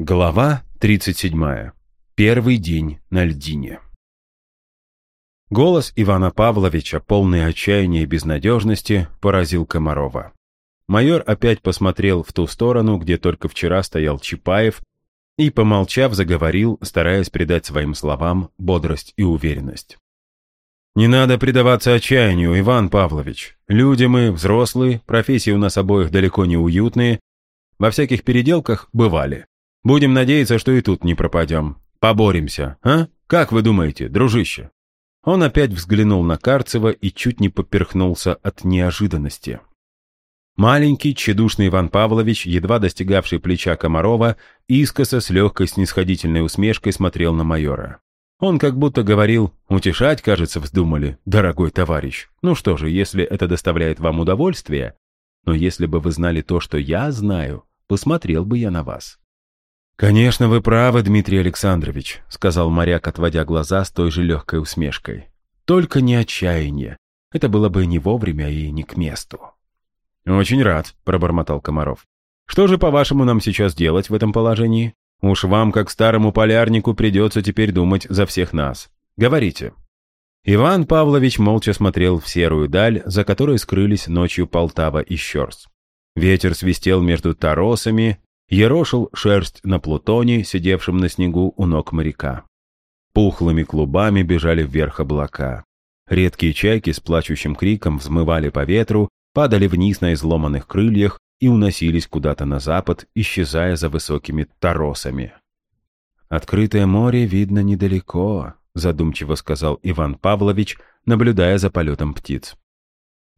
Глава 37. Первый день на льдине. Голос Ивана Павловича, полный отчаяния и безнадежности, поразил Комарова. Майор опять посмотрел в ту сторону, где только вчера стоял Чапаев, и, помолчав, заговорил, стараясь придать своим словам бодрость и уверенность. «Не надо предаваться отчаянию, Иван Павлович. Люди мы взрослые, профессии у нас обоих далеко не уютные. Во всяких переделках бывали. Будем надеяться, что и тут не пропадем. Поборемся, а? Как вы думаете, дружище?» Он опять взглянул на Карцева и чуть не поперхнулся от неожиданности. Маленький, тщедушный Иван Павлович, едва достигавший плеча Комарова, искоса с легкой снисходительной усмешкой смотрел на майора. Он как будто говорил, утешать, кажется, вздумали, дорогой товарищ. Ну что же, если это доставляет вам удовольствие, но если бы вы знали то, что я знаю, посмотрел бы я на вас. «Конечно, вы правы, Дмитрий Александрович», — сказал моряк, отводя глаза с той же легкой усмешкой. «Только не отчаяние. Это было бы не вовремя и не к месту». «Очень рад», — пробормотал Комаров. «Что же, по-вашему, нам сейчас делать в этом положении? Уж вам, как старому полярнику, придется теперь думать за всех нас. Говорите». Иван Павлович молча смотрел в серую даль, за которой скрылись ночью Полтава и Щерс. Ветер свистел между торосами, ерошил шерсть на плутоне, сидевшем на снегу у ног моряка. Пухлыми клубами бежали вверх облака. Редкие чайки с плачущим криком взмывали по ветру, падали вниз на изломанных крыльях и уносились куда-то на запад, исчезая за высокими торосами. «Открытое море видно недалеко», — задумчиво сказал Иван Павлович, наблюдая за полетом птиц.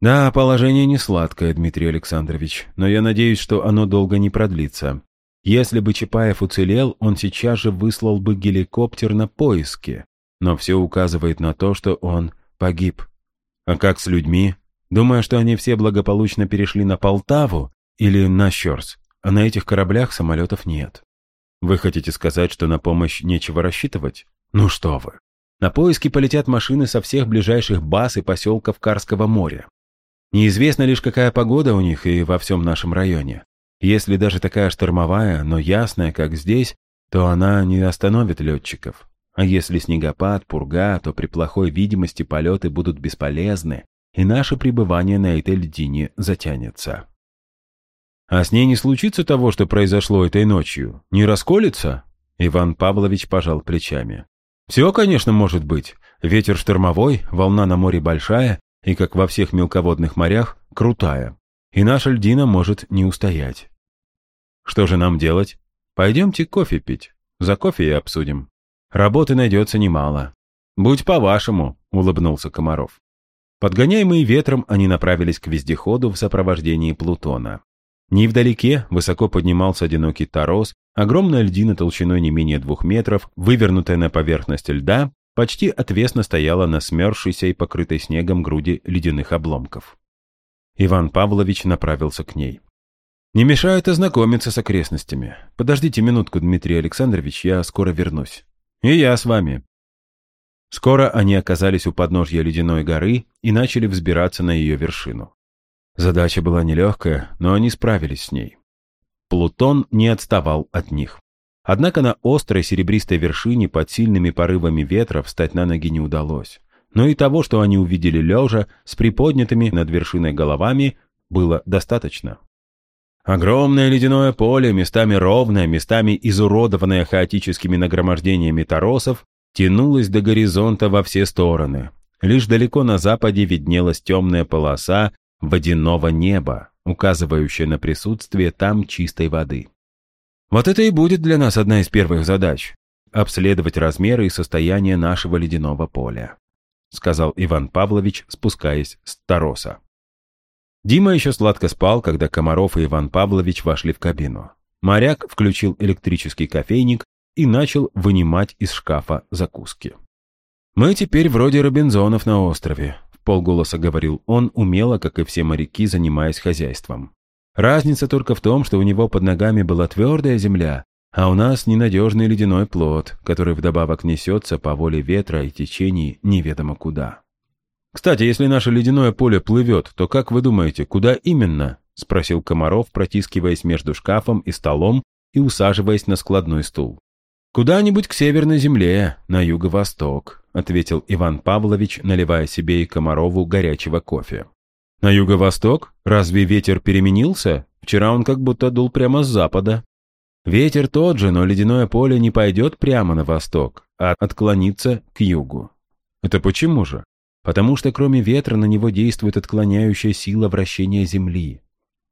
«Да, положение не сладкое, Дмитрий Александрович, но я надеюсь, что оно долго не продлится. Если бы Чапаев уцелел, он сейчас же выслал бы геликоптер на поиски, но все указывает на то, что он погиб. А как с людьми? Думаю, что они все благополучно перешли на Полтаву или на Щерс, а на этих кораблях самолетов нет. Вы хотите сказать, что на помощь нечего рассчитывать? Ну что вы. На поиски полетят машины со всех ближайших баз и поселков Карского моря. Неизвестно лишь, какая погода у них и во всем нашем районе. Если даже такая штормовая, но ясная, как здесь, то она не остановит летчиков. А если снегопад, пурга, то при плохой видимости полеты будут бесполезны, и наше пребывание на этой льдине затянется. А с ней не случится того, что произошло этой ночью? Не расколется? Иван Павлович пожал плечами. Все, конечно, может быть. Ветер штормовой, волна на море большая, и, как во всех мелководных морях, крутая, и наша льдина может не устоять. Что же нам делать? Пойдемте кофе пить. За кофе и обсудим. Работы найдется немало. Будь по-вашему, улыбнулся Комаров. Подгоняемые ветром, они направились к вездеходу в сопровождении Плутона. Невдалеке высоко поднимался одинокий торос, огромная льдина толщиной не менее двух метров, вывернутая на поверхность льда, почти отвесно стояла на смерзшейся и покрытой снегом груди ледяных обломков. Иван Павлович направился к ней. «Не мешает ознакомиться с окрестностями. Подождите минутку, Дмитрий Александрович, я скоро вернусь. И я с вами». Скоро они оказались у подножья ледяной горы и начали взбираться на ее вершину. Задача была нелегкая, но они справились с ней. Плутон не отставал от них. Однако на острой серебристой вершине под сильными порывами ветра встать на ноги не удалось. Но и того, что они увидели лежа с приподнятыми над вершиной головами, было достаточно. Огромное ледяное поле, местами ровное, местами изуродованное хаотическими нагромождениями торосов, тянулось до горизонта во все стороны. Лишь далеко на западе виднелась темная полоса водяного неба, указывающая на присутствие там чистой воды. Вот это и будет для нас одна из первых задач — обследовать размеры и состояние нашего ледяного поля», — сказал Иван Павлович, спускаясь с Тароса. Дима еще сладко спал, когда Комаров и Иван Павлович вошли в кабину. Моряк включил электрический кофейник и начал вынимать из шкафа закуски. «Мы теперь вроде Робинзонов на острове», — в полголоса говорил он, умело, как и все моряки, занимаясь хозяйством. Разница только в том, что у него под ногами была твердая земля, а у нас ненадежный ледяной плод, который вдобавок несется по воле ветра и течений неведомо куда. «Кстати, если наше ледяное поле плывет, то как вы думаете, куда именно?» — спросил Комаров, протискиваясь между шкафом и столом, и усаживаясь на складной стул. «Куда-нибудь к северной земле, на юго-восток», ответил Иван Павлович, наливая себе и Комарову горячего кофе. «На юго-восток? Разве ветер переменился? Вчера он как будто дул прямо с запада». «Ветер тот же, но ледяное поле не пойдет прямо на восток, а отклонится к югу». «Это почему же?» «Потому что кроме ветра на него действует отклоняющая сила вращения Земли.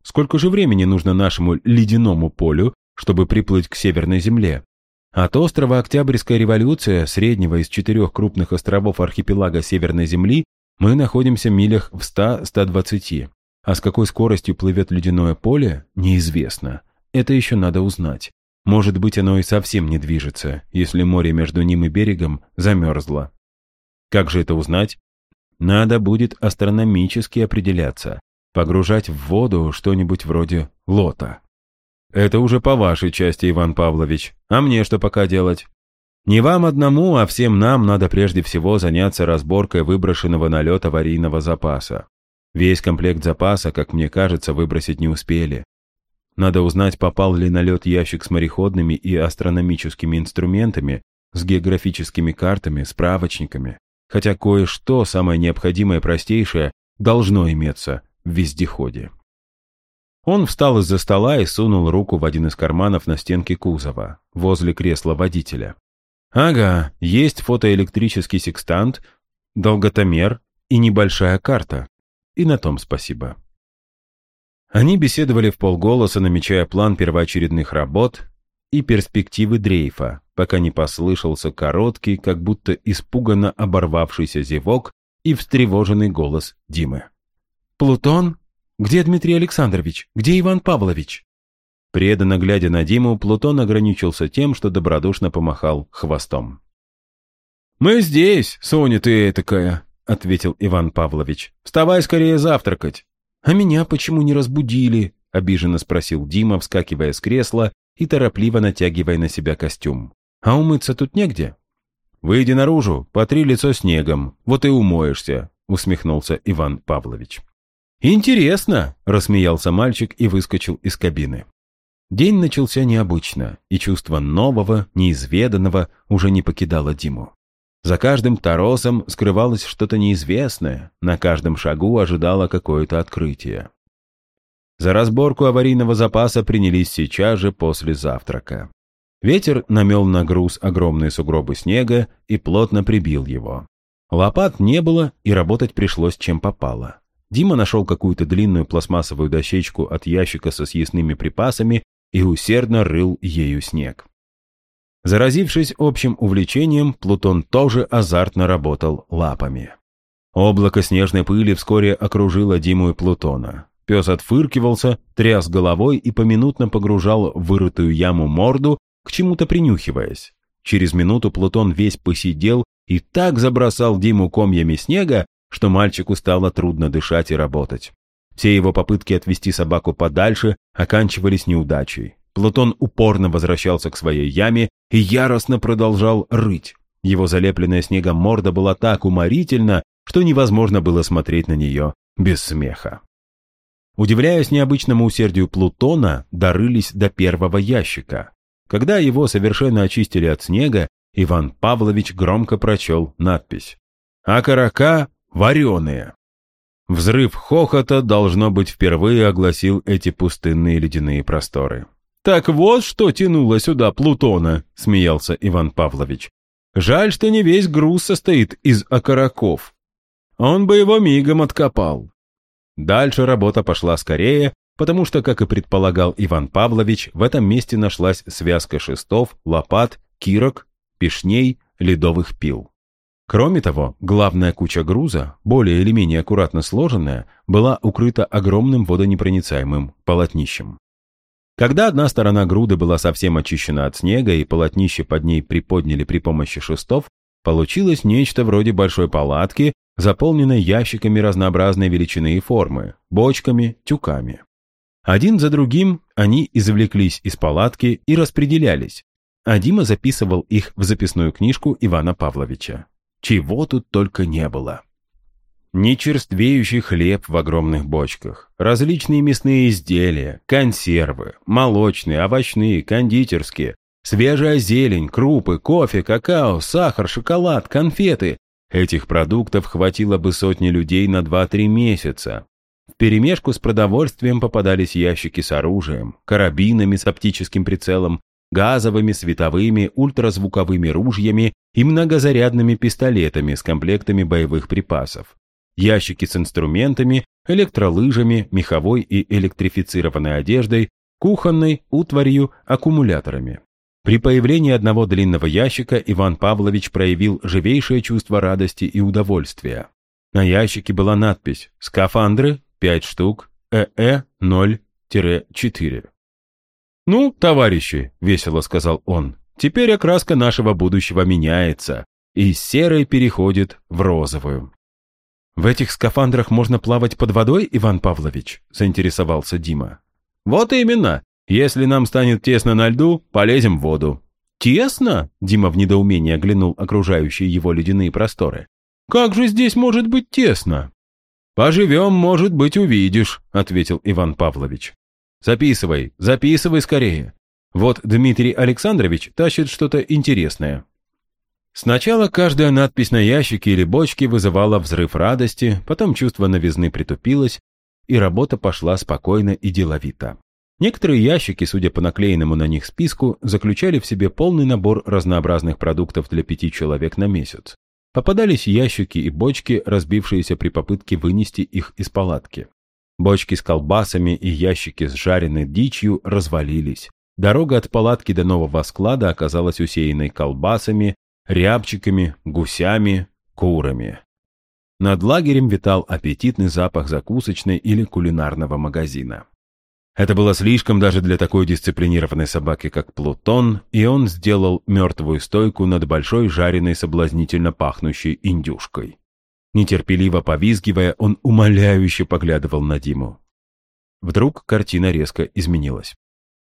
Сколько же времени нужно нашему ледяному полю, чтобы приплыть к Северной Земле?» От острова Октябрьская революция, среднего из четырех крупных островов архипелага Северной Земли, мы находимся в милях в 100-120. А с какой скоростью плывет ледяное поле, неизвестно. Это еще надо узнать. Может быть, оно и совсем не движется, если море между ним и берегом замерзло. Как же это узнать? Надо будет астрономически определяться, погружать в воду что-нибудь вроде лота. Это уже по вашей части, Иван Павлович. А мне что пока делать? Не вам одному, а всем нам надо прежде всего заняться разборкой выброшенного на лед аварийного запаса. Весь комплект запаса, как мне кажется, выбросить не успели. Надо узнать, попал ли на лед ящик с мореходными и астрономическими инструментами, с географическими картами, справочниками. Хотя кое-что, самое необходимое простейшее, должно иметься в вездеходе. Он встал из-за стола и сунул руку в один из карманов на стенке кузова, возле кресла водителя. «Ага, есть фотоэлектрический секстант, долготомер и небольшая карта. И на том спасибо». Они беседовали в полголоса, намечая план первоочередных работ и перспективы дрейфа, пока не послышался короткий, как будто испуганно оборвавшийся зевок и встревоженный голос Димы. «Плутон?» Где Дмитрий Александрович? Где Иван Павлович?» Преданно глядя на Диму, Плутон ограничился тем, что добродушно помахал хвостом. «Мы здесь, Соня ты такая», — ответил Иван Павлович. «Вставай скорее завтракать». «А меня почему не разбудили?» — обиженно спросил Дима, вскакивая с кресла и торопливо натягивая на себя костюм. «А умыться тут негде?» «Выйди наружу, потри лицо снегом, вот и умоешься», — усмехнулся Иван Павлович. «Интересно!» – рассмеялся мальчик и выскочил из кабины. День начался необычно, и чувство нового, неизведанного уже не покидало Диму. За каждым торосом скрывалось что-то неизвестное, на каждом шагу ожидало какое-то открытие. За разборку аварийного запаса принялись сейчас же после завтрака. Ветер намел на груз огромные сугробы снега и плотно прибил его. Лопат не было, и работать пришлось чем попало. Дима нашел какую-то длинную пластмассовую дощечку от ящика со съестными припасами и усердно рыл ею снег. Заразившись общим увлечением, Плутон тоже азартно работал лапами. Облако снежной пыли вскоре окружило Диму и Плутона. Пес отфыркивался, тряс головой и поминутно погружал в вырытую яму морду, к чему-то принюхиваясь. Через минуту Плутон весь посидел и так забросал Диму комьями снега, что мальчику стало трудно дышать и работать. Все его попытки отвести собаку подальше оканчивались неудачей. Плутон упорно возвращался к своей яме и яростно продолжал рыть. Его залепленная снегом морда была так уморительна, что невозможно было смотреть на нее без смеха. Удивляясь необычному усердию Плутона, дорылись до первого ящика. Когда его совершенно очистили от снега, Иван Павлович громко прочел надпись «Акарака вареные. Взрыв хохота, должно быть, впервые огласил эти пустынные ледяные просторы. «Так вот, что тянуло сюда Плутона», — смеялся Иван Павлович. «Жаль, что не весь груз состоит из окороков. Он бы его мигом откопал». Дальше работа пошла скорее, потому что, как и предполагал Иван Павлович, в этом месте нашлась связка шестов, лопат, кирок, пешней, ледовых пил. Кроме того, главная куча груза, более или менее аккуратно сложенная, была укрыта огромным водонепроницаемым полотнищем. Когда одна сторона груды была совсем очищена от снега и полотнище под ней приподняли при помощи шестов, получилось нечто вроде большой палатки, заполненной ящиками разнообразной величины и формы, бочками, тюками. Один за другим они извлеклись из палатки и распределялись, а Дима записывал их в записную книжку Ивана Павловича. Чего тут только не было. нечерствеющий хлеб в огромных бочках, различные мясные изделия, консервы, молочные, овощные, кондитерские, свежая зелень, крупы, кофе, какао, сахар, шоколад, конфеты. Этих продуктов хватило бы сотни людей на 2-3 месяца. В перемешку с продовольствием попадались ящики с оружием, карабинами с оптическим прицелом, газовыми, световыми, ультразвуковыми ружьями и многозарядными пистолетами с комплектами боевых припасов, ящики с инструментами, электролыжами, меховой и электрифицированной одеждой, кухонной, утварью, аккумуляторами. При появлении одного длинного ящика Иван Павлович проявил живейшее чувство радости и удовольствия. На ящике была надпись «Скафандры 5 штук, ЭЭ-0-4». «Ну, товарищи», — весело сказал он, — «теперь окраска нашего будущего меняется, и серой переходит в розовую». «В этих скафандрах можно плавать под водой, Иван Павлович?» — заинтересовался Дима. «Вот именно. Если нам станет тесно на льду, полезем в воду». «Тесно?» — Дима в недоумении оглянул окружающие его ледяные просторы. «Как же здесь может быть тесно?» «Поживем, может быть, увидишь», — ответил Иван Павлович. Записывай, записывай скорее. Вот Дмитрий Александрович тащит что-то интересное. Сначала каждая надпись на ящике или бочке вызывала взрыв радости, потом чувство новизны притупилось, и работа пошла спокойно и деловито. Некоторые ящики, судя по наклеенному на них списку, заключали в себе полный набор разнообразных продуктов для пяти человек на месяц. Попадались ящики и бочки, разбившиеся при попытке вынести их из палатки. Бочки с колбасами и ящики с жареной дичью развалились. Дорога от палатки до нового склада оказалась усеянной колбасами, рябчиками, гусями, курами. Над лагерем витал аппетитный запах закусочной или кулинарного магазина. Это было слишком даже для такой дисциплинированной собаки, как Плутон, и он сделал мертвую стойку над большой жареной соблазнительно пахнущей индюшкой. Нетерпеливо повизгивая, он умоляюще поглядывал на Диму. Вдруг картина резко изменилась.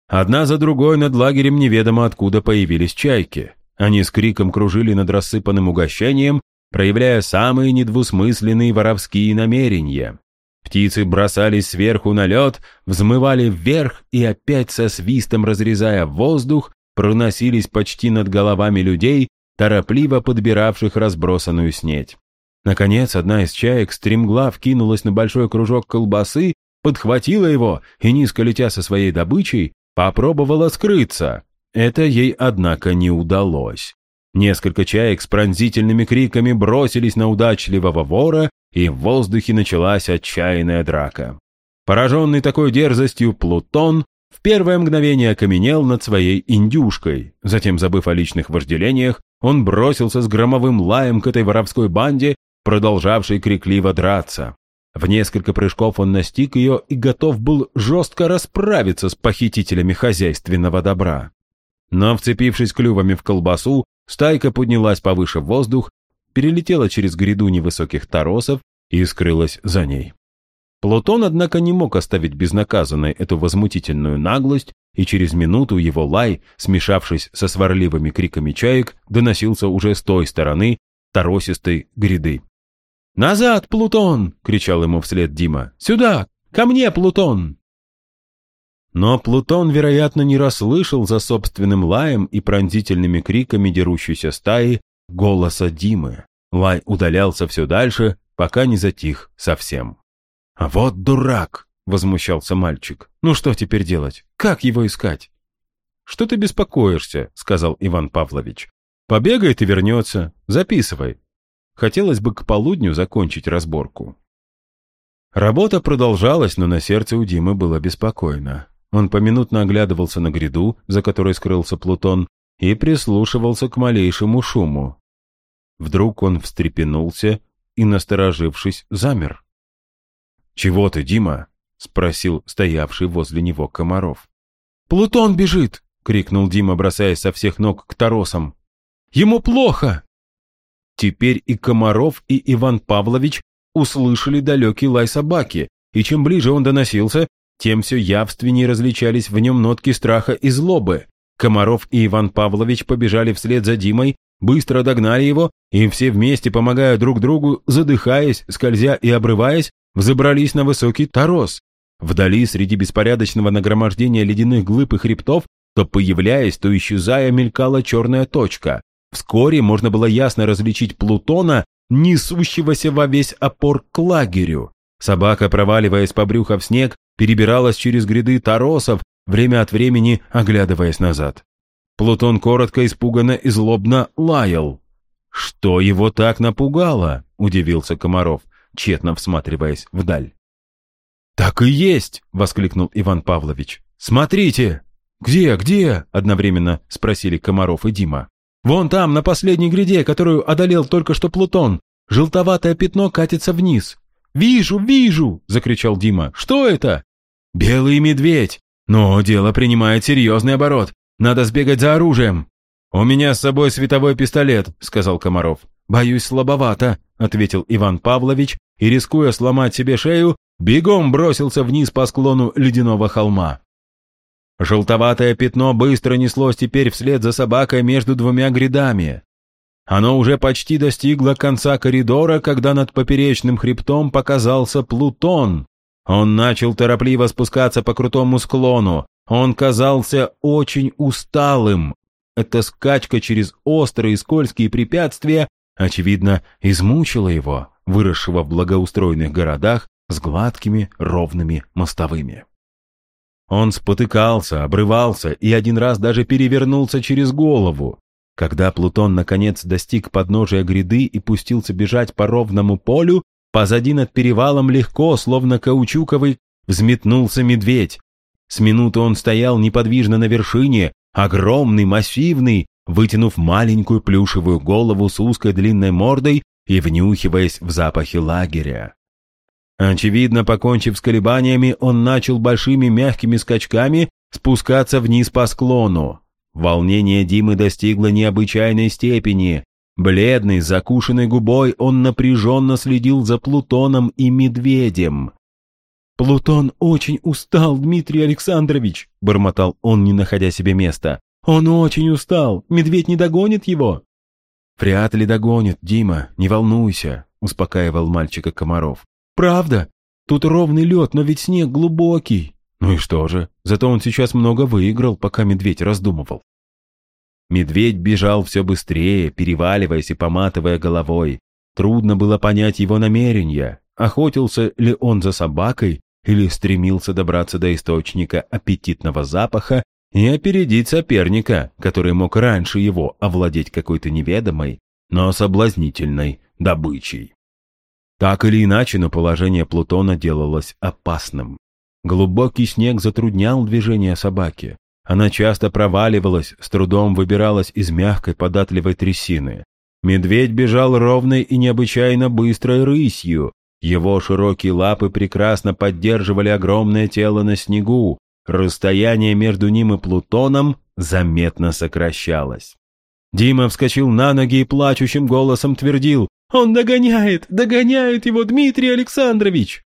Одна за другой над лагерем неведомо откуда появились чайки. Они с криком кружили над рассыпанным угощением, проявляя самые недвусмысленные воровские намерения. Птицы бросались сверху на лед, взмывали вверх и опять со свистом разрезая воздух, проносились почти над головами людей, торопливо подбиравших разбросанную снеть. Наконец, одна из чаек стремглав кинулась на большой кружок колбасы, подхватила его и, низко летя со своей добычей, попробовала скрыться. Это ей, однако, не удалось. Несколько чаек с пронзительными криками бросились на удачливого вора, и в воздухе началась отчаянная драка. Пораженный такой дерзостью Плутон в первое мгновение окаменел над своей индюшкой. Затем, забыв о личных вожделениях, он бросился с громовым лаем к этой воровской банде продолжавший крикливо драться. В несколько прыжков он настиг ее и готов был жестко расправиться с похитителями хозяйственного добра. Но, вцепившись клювами в колбасу, стайка поднялась повыше в воздух, перелетела через гряду невысоких торосов и скрылась за ней. Плутон, однако, не мог оставить безнаказанной эту возмутительную наглость, и через минуту его лай, смешавшись со сварливыми криками чаек, доносился уже с той стороны торосистой гряды. «Назад, Плутон!» — кричал ему вслед Дима. «Сюда! Ко мне, Плутон!» Но Плутон, вероятно, не расслышал за собственным лаем и пронзительными криками дерущейся стаи голоса Димы. Лай удалялся все дальше, пока не затих совсем. «А вот дурак!» — возмущался мальчик. «Ну что теперь делать? Как его искать?» «Что ты беспокоишься?» — сказал Иван Павлович. «Побегает и вернется. Записывай. Хотелось бы к полудню закончить разборку. Работа продолжалась, но на сердце у Димы было беспокойно. Он поминутно оглядывался на гряду, за которой скрылся Плутон, и прислушивался к малейшему шуму. Вдруг он встрепенулся и, насторожившись, замер. «Чего ты, Дима?» — спросил стоявший возле него Комаров. «Плутон бежит!» — крикнул Дима, бросаясь со всех ног к торосам. «Ему плохо!» Теперь и Комаров, и Иван Павлович услышали далекий лай собаки, и чем ближе он доносился, тем все явственнее различались в нем нотки страха и злобы. Комаров и Иван Павлович побежали вслед за Димой, быстро догнали его, и все вместе, помогая друг другу, задыхаясь, скользя и обрываясь, взобрались на высокий торос. Вдали, среди беспорядочного нагромождения ледяных глыб и хребтов, то появляясь, то исчезая, мелькала черная точка. Вскоре можно было ясно различить Плутона, несущегося во весь опор к лагерю. Собака, проваливаясь по брюхо в снег, перебиралась через гряды торосов, время от времени оглядываясь назад. Плутон коротко, испуганно и злобно лаял. «Что его так напугало?» — удивился Комаров, тщетно всматриваясь вдаль. «Так и есть!» — воскликнул Иван Павлович. «Смотрите!» «Где, где?» — одновременно спросили Комаров и Дима. «Вон там, на последней гряде, которую одолел только что Плутон, желтоватое пятно катится вниз». «Вижу, вижу!» — закричал Дима. «Что это?» «Белый медведь! Но дело принимает серьезный оборот. Надо сбегать за оружием». «У меня с собой световой пистолет», — сказал Комаров. «Боюсь, слабовато», — ответил Иван Павлович и, рискуя сломать себе шею, бегом бросился вниз по склону ледяного холма. Желтоватое пятно быстро неслось теперь вслед за собакой между двумя грядами. Оно уже почти достигло конца коридора, когда над поперечным хребтом показался Плутон. Он начал торопливо спускаться по крутому склону. Он казался очень усталым. Эта скачка через острые скользкие препятствия, очевидно, измучила его, выросшего в благоустроенных городах с гладкими ровными мостовыми. Он спотыкался, обрывался и один раз даже перевернулся через голову. Когда Плутон наконец достиг подножия гряды и пустился бежать по ровному полю, позади над перевалом легко, словно каучуковый, взметнулся медведь. С минуты он стоял неподвижно на вершине, огромный, массивный, вытянув маленькую плюшевую голову с узкой длинной мордой и внюхиваясь в запахи лагеря. Очевидно, покончив с колебаниями, он начал большими мягкими скачками спускаться вниз по склону. Волнение Димы достигло необычайной степени. Бледный, закушенной губой, он напряженно следил за Плутоном и Медведем. «Плутон очень устал, Дмитрий Александрович», — бормотал он, не находя себе места. «Он очень устал. Медведь не догонит его?» «Вряд ли догонит, Дима, не волнуйся», — успокаивал мальчика Комаров. «Правда? Тут ровный лед, но ведь снег глубокий». Ну и что же? Зато он сейчас много выиграл, пока медведь раздумывал. Медведь бежал все быстрее, переваливаясь и поматывая головой. Трудно было понять его намерения. Охотился ли он за собакой или стремился добраться до источника аппетитного запаха и опередить соперника, который мог раньше его овладеть какой-то неведомой, но соблазнительной добычей. Так или иначе, но положение Плутона делалось опасным. Глубокий снег затруднял движение собаки. Она часто проваливалась, с трудом выбиралась из мягкой податливой трясины. Медведь бежал ровной и необычайно быстрой рысью, его широкие лапы прекрасно поддерживали огромное тело на снегу, расстояние между ним и Плутоном заметно сокращалось. Дима вскочил на ноги и плачущим голосом твердил «Он догоняет! Догоняет его Дмитрий Александрович!»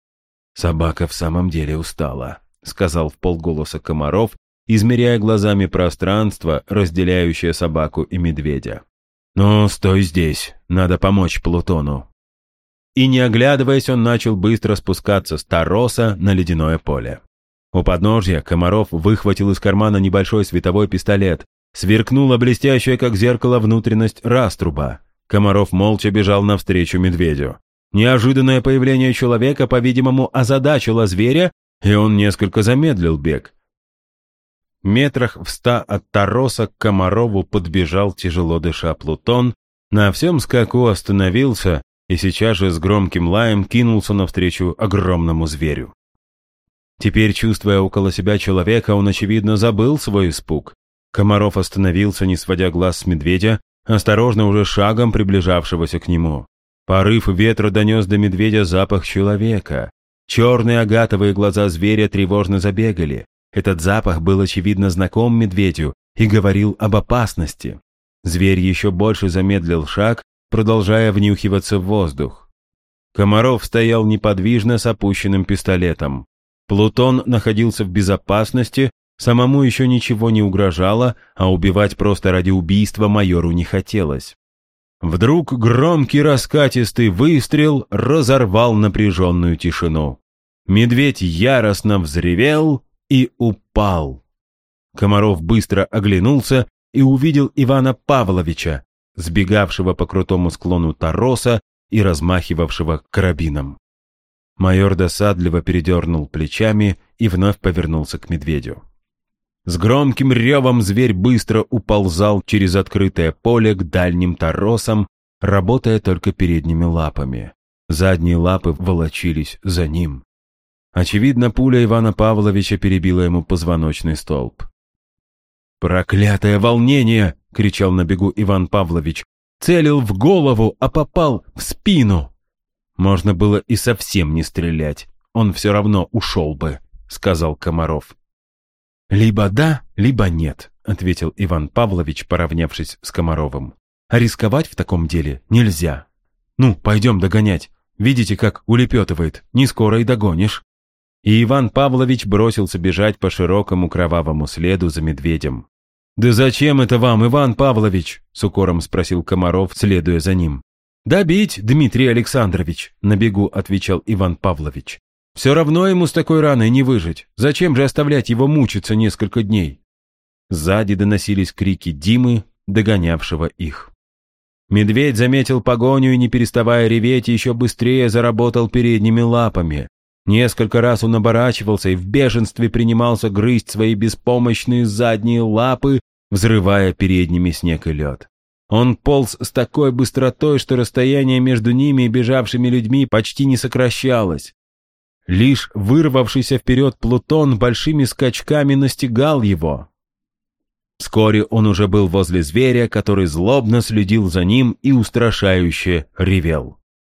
«Собака в самом деле устала», — сказал в полголоса Комаров, измеряя глазами пространство, разделяющее собаку и медведя. «Ну, стой здесь, надо помочь Плутону, и не оглядываясь, он начал быстро спускаться с Тароса на ледяное поле. У подножья Комаров выхватил из кармана небольшой световой пистолет. Сверкнула блестящая, как зеркало, внутренность раструба. Комаров молча бежал навстречу медведю. Неожиданное появление человека, по-видимому, озадачило зверя, и он несколько замедлил бег. Метрах в ста от Тароса к Комарову подбежал тяжело дыша Плутон, на всем скаку остановился и сейчас же с громким лаем кинулся навстречу огромному зверю. Теперь, чувствуя около себя человека, он, очевидно, забыл свой испуг. Комаров остановился, не сводя глаз с медведя, осторожно уже шагом приближавшегося к нему. Порыв ветра донес до медведя запах человека. Черные агатовые глаза зверя тревожно забегали. Этот запах был, очевидно, знаком медведю и говорил об опасности. Зверь еще больше замедлил шаг, продолжая внюхиваться в воздух. Комаров стоял неподвижно с опущенным пистолетом. Плутон находился в безопасности, самому еще ничего не угрожало, а убивать просто ради убийства майору не хотелось. Вдруг громкий раскатистый выстрел разорвал напряженную тишину. Медведь яростно взревел и упал. Комаров быстро оглянулся и увидел Ивана Павловича, сбегавшего по крутому склону Тароса и размахивавшего карабином. Майор досадливо передернул плечами и вновь повернулся к медведю. С громким ревом зверь быстро уползал через открытое поле к дальним торосам, работая только передними лапами. Задние лапы волочились за ним. Очевидно, пуля Ивана Павловича перебила ему позвоночный столб. «Проклятое волнение!» — кричал на бегу Иван Павлович. «Целил в голову, а попал в спину!» «Можно было и совсем не стрелять. Он все равно ушел бы», — сказал Комаров. «Либо да, либо нет», — ответил Иван Павлович, поравнявшись с Комаровым. «А рисковать в таком деле нельзя. Ну, пойдем догонять. Видите, как улепетывает. Не скоро и догонишь». И Иван Павлович бросился бежать по широкому кровавому следу за медведем. «Да зачем это вам, Иван Павлович?» — с укором спросил Комаров, следуя за ним. «Добить, Дмитрий Александрович!» — на бегу отвечал Иван Павлович. Все равно ему с такой раной не выжить. Зачем же оставлять его мучиться несколько дней? Сзади доносились крики Димы, догонявшего их. Медведь заметил погоню и, не переставая реветь, еще быстрее заработал передними лапами. Несколько раз он оборачивался и в бешенстве принимался грызть свои беспомощные задние лапы, взрывая передними снег и лед. Он полз с такой быстротой, что расстояние между ними и бежавшими людьми почти не сокращалось. Лишь вырвавшийся вперед Плутон большими скачками настигал его. Вскоре он уже был возле зверя, который злобно следил за ним и устрашающе ревел.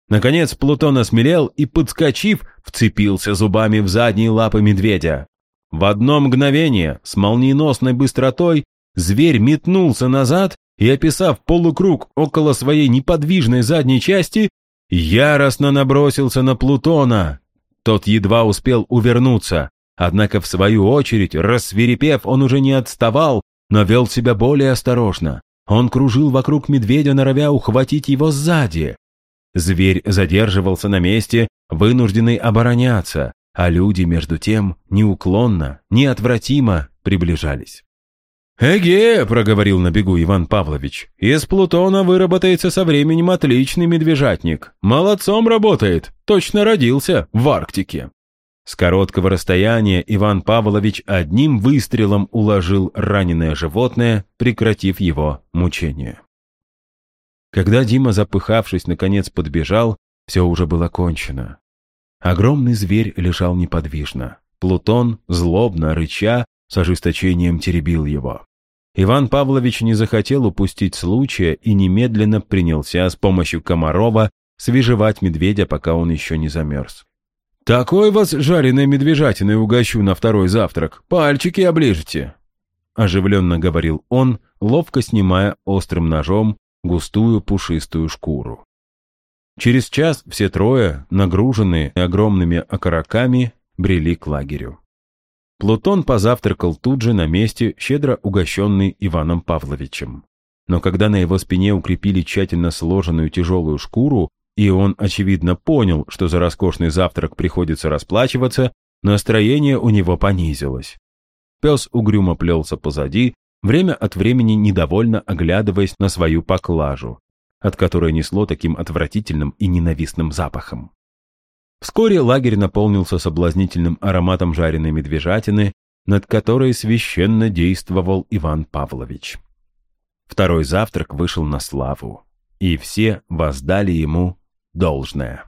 Наконец Плутон осмелел и, подскочив, вцепился зубами в задние лапы медведя. В одно мгновение, с молниеносной быстротой, зверь метнулся назад и, описав полукруг около своей неподвижной задней части, яростно набросился на Плутона, тот едва успел увернуться, однако в свою очередь, рассверепев, он уже не отставал, но вел себя более осторожно. Он кружил вокруг медведя, норовя ухватить его сзади. Зверь задерживался на месте, вынужденный обороняться, а люди, между тем, неуклонно, неотвратимо приближались. «Эге!» — проговорил на бегу Иван Павлович. «Из Плутона выработается со временем отличный медвежатник. Молодцом работает. Точно родился в Арктике». С короткого расстояния Иван Павлович одним выстрелом уложил раненое животное, прекратив его мучение. Когда Дима, запыхавшись, наконец подбежал, все уже было кончено. Огромный зверь лежал неподвижно. Плутон, злобно рыча, с ожесточением теребил его. Иван Павлович не захотел упустить случая и немедленно принялся с помощью Комарова свежевать медведя, пока он еще не замерз. «Такой вас жареной медвежатиной угощу на второй завтрак, пальчики оближете!» Оживленно говорил он, ловко снимая острым ножом густую пушистую шкуру. Через час все трое, нагруженные огромными окороками, брели к лагерю. Плутон позавтракал тут же на месте, щедро угощенный Иваном Павловичем. Но когда на его спине укрепили тщательно сложенную тяжелую шкуру, и он, очевидно, понял, что за роскошный завтрак приходится расплачиваться, настроение у него понизилось. Пес угрюмо плелся позади, время от времени недовольно оглядываясь на свою поклажу, от которой несло таким отвратительным и ненавистным запахом. Вскоре лагерь наполнился соблазнительным ароматом жареной медвежатины, над которой священно действовал Иван Павлович. Второй завтрак вышел на славу, и все воздали ему должное.